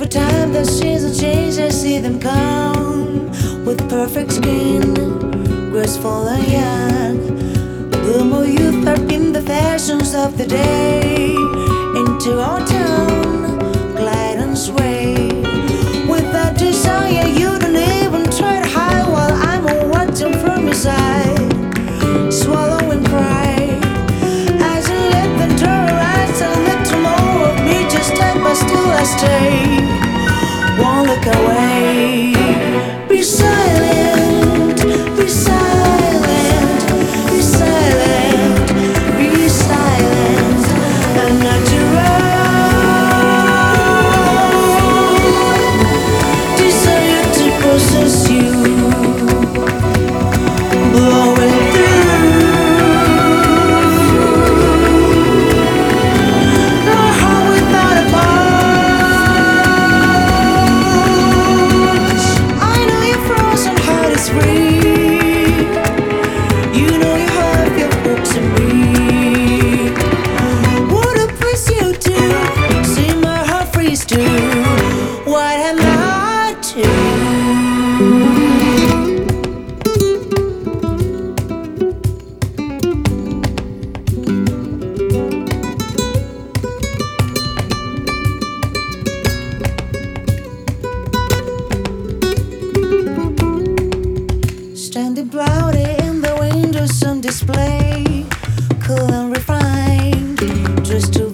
Every time the seasons change, I see them come with perfect skin, graceful and young. Bloom of youth in the fashions of the day into our town, glide and sway. With that desire, you don't even try to hide while I'm watching from your side, swallow and cry. As you let them a little more of me, just but still I stay. Won't look away. Proudly in the windows on display, cool and refined, dressed to